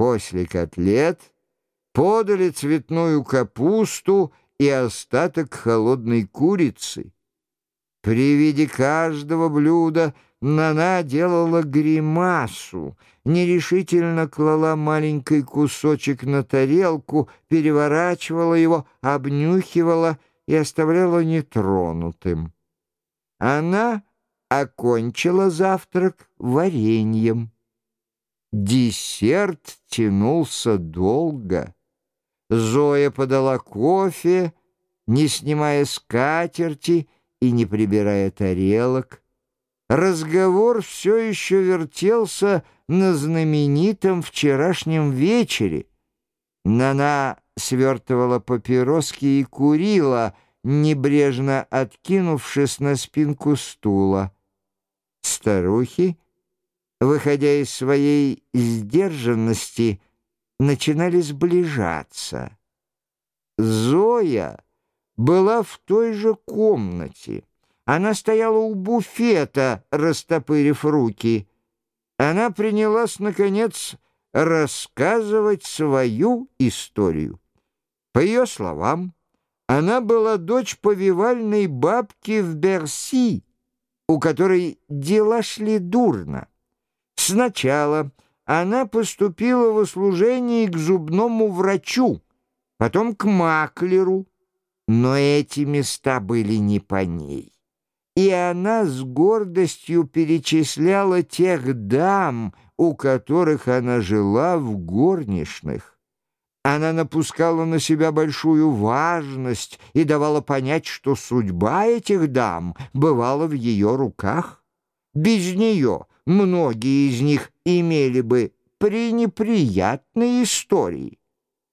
После котлет подали цветную капусту и остаток холодной курицы. При виде каждого блюда Нана делала гримасу, нерешительно клала маленький кусочек на тарелку, переворачивала его, обнюхивала и оставляла нетронутым. Она окончила завтрак вареньем. Десерт тянулся долго. Зоя подала кофе, не снимая скатерти и не прибирая тарелок. Разговор все еще вертелся на знаменитом вчерашнем вечере. Нана свертывала папироски и курила, небрежно откинувшись на спинку стула. Старухи, выходя из своей сдержанности, начинали сближаться. Зоя была в той же комнате. Она стояла у буфета, растопырив руки. Она принялась, наконец, рассказывать свою историю. По ее словам, она была дочь повивальной бабки в Берси, у которой дела шли дурно. Сначала она поступила в услужение к зубному врачу, потом к маклеру, но эти места были не по ней. И она с гордостью перечисляла тех дам, у которых она жила в горничных. Она напускала на себя большую важность и давала понять, что судьба этих дам бывала в ее руках. Без нее многие из них имели бы пренеприятные истории.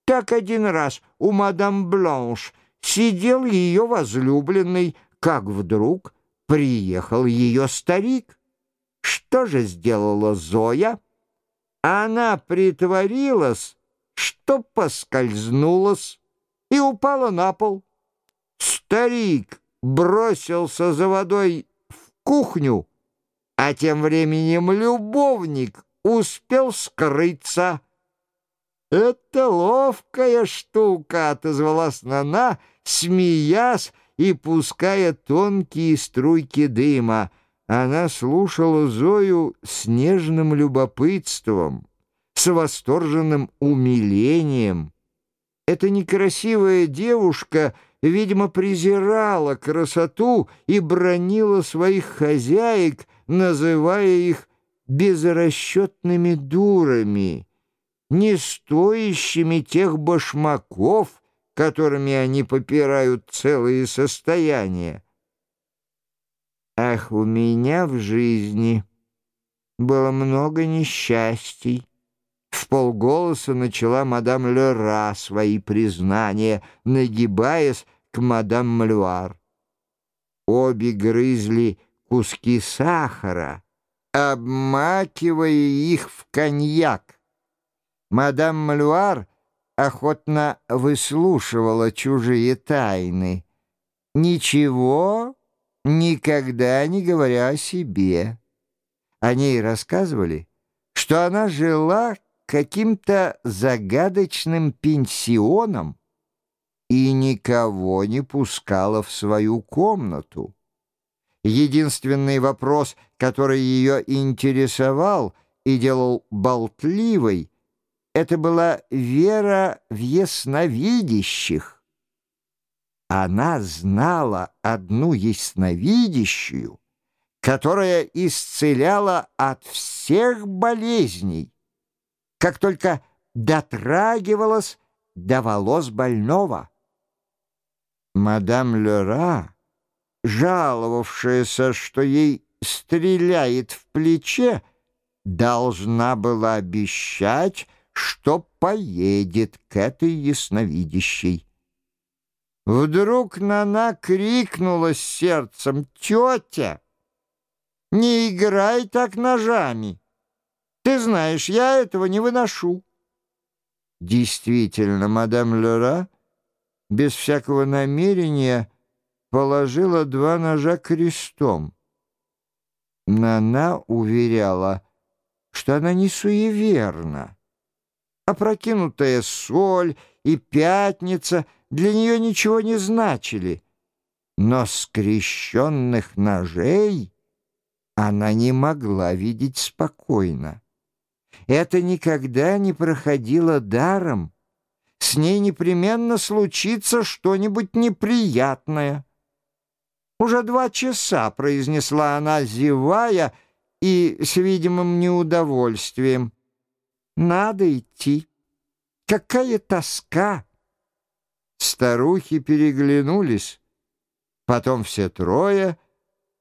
Так один раз у мадам Бланш сидел ее возлюбленный, как вдруг приехал ее старик. Что же сделала Зоя? Она притворилась, что поскользнулась и упала на пол. Старик бросился за водой в кухню, а тем временем любовник успел скрыться. «Это ловкая штука», — отозвалась Нана, смеясь и пуская тонкие струйки дыма. Она слушала Зою с нежным любопытством, с восторженным умилением. Эта некрасивая девушка, видимо, презирала красоту и бронила своих хозяек, называя их безрасчетными дурами не стоящими тех башмаков, которыми они попирают целые состояния. Ах, у меня в жизни было много несчастий. В полголоса начала мадам Лера свои признания, нагибаясь к мадам Млюар. Обе грызли куски сахара, обмакивая их в коньяк. Мадам Малюар охотно выслушивала чужие тайны, ничего никогда не говоря о себе. О ней рассказывали, что она жила каким-то загадочным пенсионом и никого не пускала в свою комнату. Единственный вопрос, который ее интересовал и делал болтливой, это была вера в ясновидящих. Она знала одну ясновидящую, которая исцеляла от всех болезней, как только дотрагивалась до волос больного. Мадам Лера, жаловавшаяся, что ей стреляет в плече, должна была обещать, что поедет к этой ясновидящей. Вдруг Нана крикнула сердцем «Тетя, не играй так ножами! Ты знаешь, я этого не выношу!» Действительно, мадам Лера без всякого намерения положила два ножа крестом. Нана уверяла, что она не суеверна Опрокинутая соль и пятница для нее ничего не значили. Но скрещенных ножей она не могла видеть спокойно. Это никогда не проходило даром. С ней непременно случится что-нибудь неприятное. «Уже два часа», — произнесла она, зевая и с видимым неудовольствием. «Надо идти. Какая тоска!» Старухи переглянулись. Потом все трое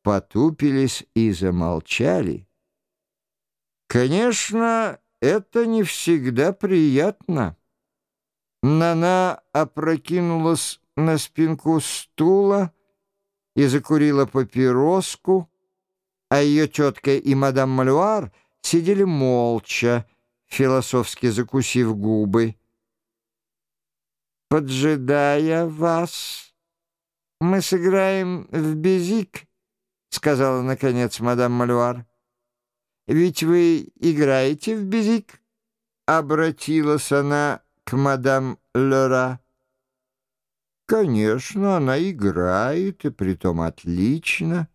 потупились и замолчали. Конечно, это не всегда приятно. Нана опрокинулась на спинку стула и закурила папироску, а ее тетка и мадам Малюар сидели молча, философски закусив губы. «Поджидая вас, мы сыграем в безик», — сказала, наконец, мадам Малюар. «Ведь вы играете в безик?» — обратилась она к мадам Лера. Конечно, она играет, и притом отлично.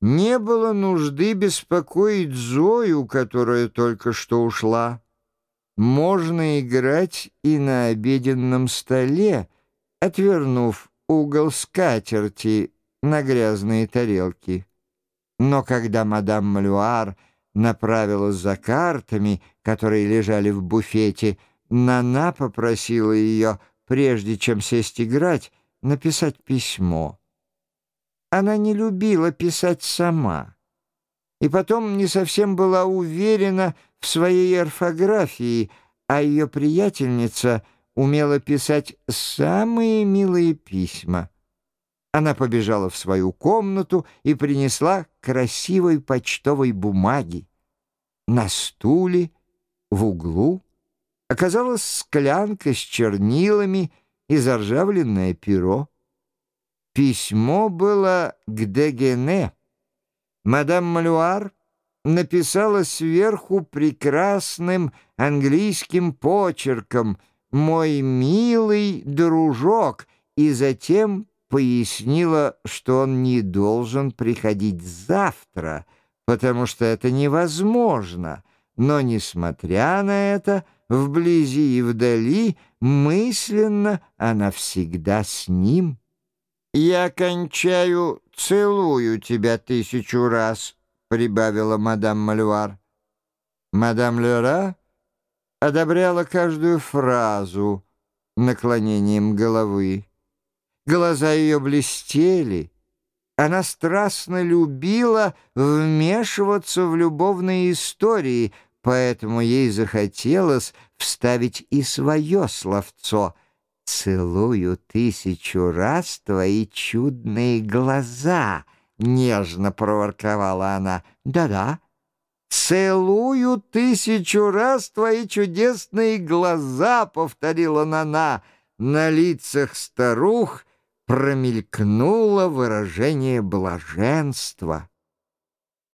Не было нужды беспокоить Зою, которая только что ушла. Можно играть и на обеденном столе, отвернув угол скатерти на грязные тарелки. Но когда мадам Малюар направилась за картами, которые лежали в буфете, Нана попросила ее, прежде чем сесть играть, написать письмо. Она не любила писать сама, и потом не совсем была уверена в своей орфографии, а ее приятельница умела писать самые милые письма. Она побежала в свою комнату и принесла красивой почтовой бумаги. На стуле, в углу, оказалась склянка с чернилами и заржавленное перо. Письмо было к Дегене. Мадам Малюар написала сверху прекрасным английским почерком «Мой милый дружок» и затем пояснила, что он не должен приходить завтра, потому что это невозможно. Но, несмотря на это, вблизи и вдали, мысленно она всегда с ним. «Я кончаю, целую тебя тысячу раз», — прибавила мадам Мальвар. Мадам Лера одобряла каждую фразу наклонением головы. Глаза ее блестели. Она страстно любила вмешиваться в любовные истории, поэтому ей захотелось вставить и свое словцо «Целую тысячу раз твои чудные глаза», — нежно проворковала она. «Да-да». «Целую тысячу раз твои чудесные глаза», — повторила Нана. На лицах старух промелькнуло выражение блаженства.